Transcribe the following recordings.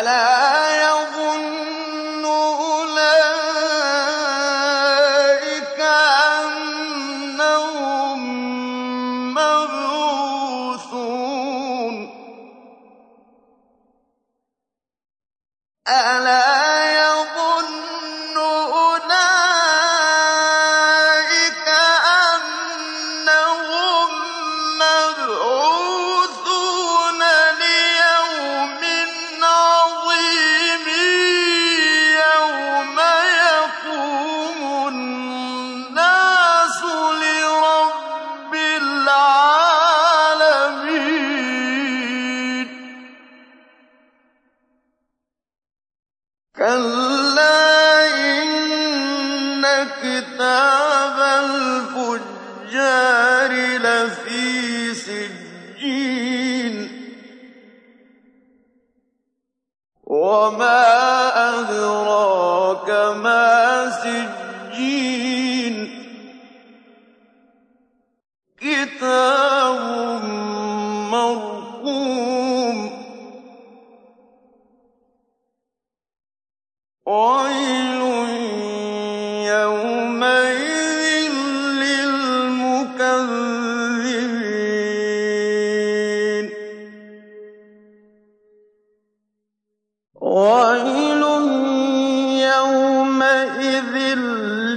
فلا كِتَابٌ مَّرْقُومٌ وَيْلٌ يَوْمَئِذٍ لِّلْمُكَذِّبِينَ ويل يومئذ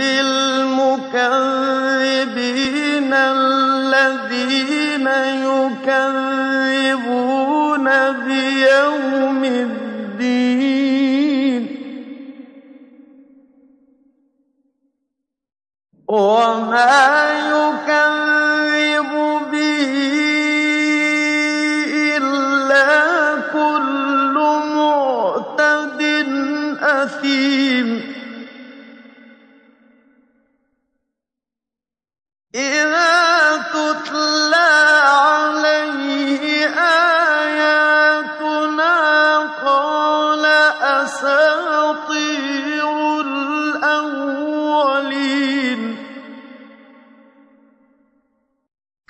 للمكذبين الذين يكذبون بيوم الدين. وما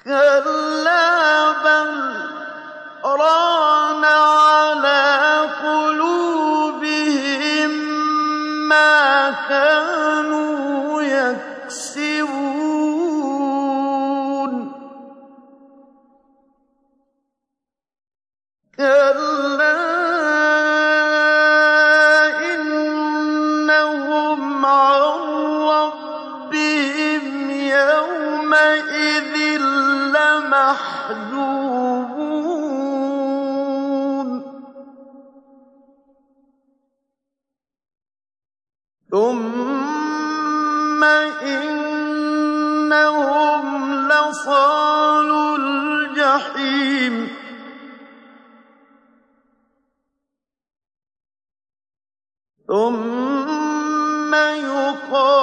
تَوَكَّلُوا مَّحْزُوبُونَ ثُمَّ إِنَّهُمْ لَصَالُو الْجَحِيمِ. ثُمَّ يُقَالُ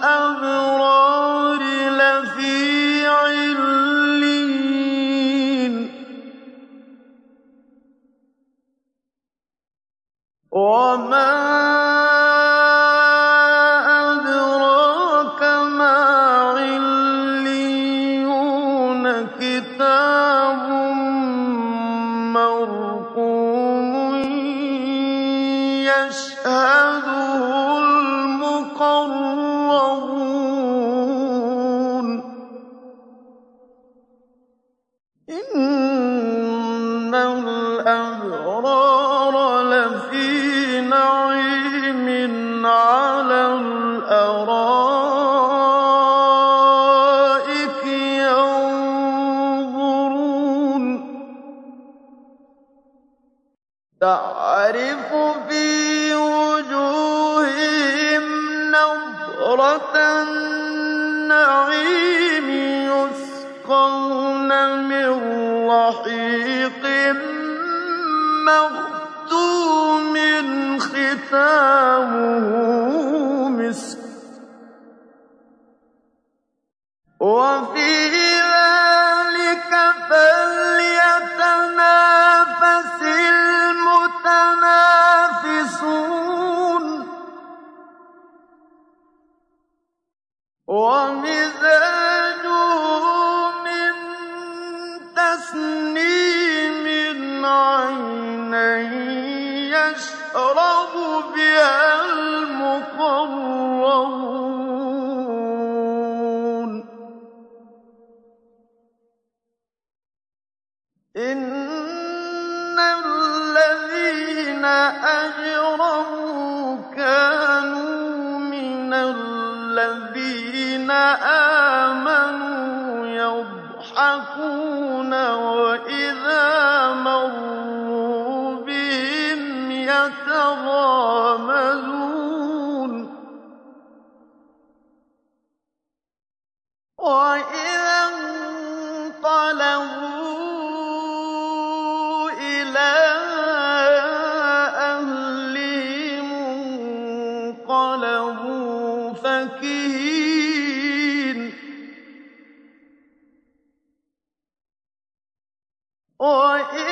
تَعْرِفُ فِي وُجُوهِهِمْ نَضْرَةَ النَّعِيمِ يُسْقَوْنَ مِن رَّحِيقٍ مَّخْتُومٍ خِتَامُهُ مِسْكٌ ۚ. وَفِي وَمِزَاجُهُ يَضْحَكُونَ وَإِذَا مَرُّوا بِهِمْ يَتَغَامَزُونَ. وَإِذَا وَإِذَا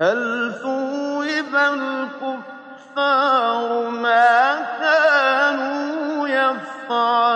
هَلْ ثُوِّبَ الْكُفَّارُ مَا كَانُوا يَفْعَلُونَ؟